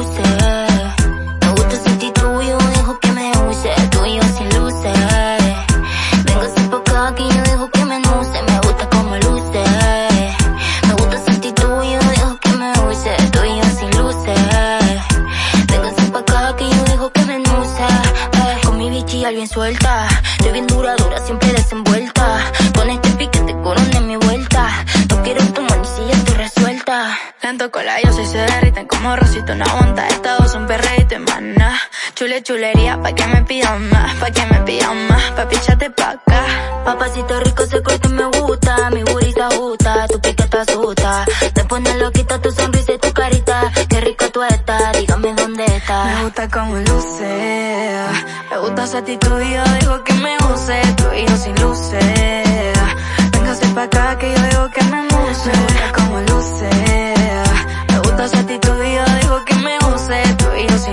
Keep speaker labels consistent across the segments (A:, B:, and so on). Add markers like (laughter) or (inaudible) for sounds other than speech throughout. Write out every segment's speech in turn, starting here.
A: Me gusta sentir tu orgullo, dejo que me use, tuyo sin luces. Vengo sin poca aquí, yo dejo que me luce, me gusta como luce. Me gusta sentir tu orgullo, dejo que me use, tuyo sin luces. Vengo sin poca aquí, yo dejo que me luce. Eh. Con mi bichi bien suelta, estoy bien dura, dura siempre
B: resuelta. Lento con la yo soy se derriten como Rosito, no aguanta. Estados un perreíto y mana. Chule chulería, pa' que me pidan más, pa' que me pidan más, papi, échate pa' acá.
A: Papacito rico, se corte me gusta, mi se ajusta, tu pique te asusta. Te pone loquita tu sonrisa y tu carita, qué rico tú estás, dígame dónde estás. Me
B: gusta como luce, me gusta esa actitud y yo digo que me use, tu hijo sin luces.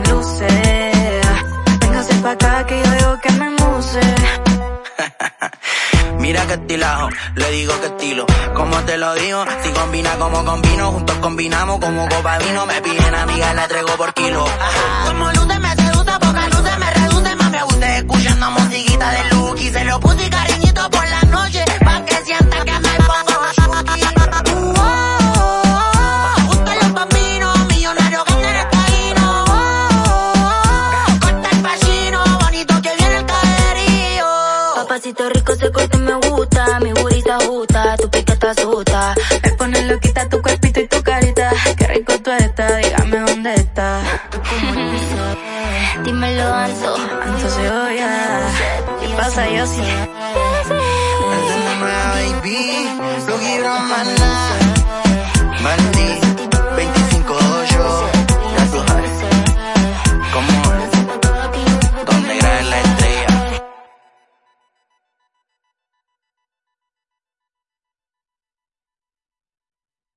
B: Luces. Véngase pa' acá que yo digo que me muse.
C: (laughs) Mira que estilajo, le digo que estilo. Como te lo digo, si combina como combino, juntos combinamos como copa vino. Me piden amiga, la traigo por kilo. Como luce me seduce, poca luces me reduce, más me gusta escuchando musiquita de Lucky. Se lo puse cariñito por la
A: Papacito rico, se corte me gusta, mi booty se ajusta, tu pique te asusta.
B: Me pone loquita tu cuerpito y tu carita, qué rico tú estás, dígame dónde estás.
A: Dímelo, Anto. Anto
B: cebolla, ¿qué pasa yo sí?
C: Baby, Lucky Brahmana. Vale.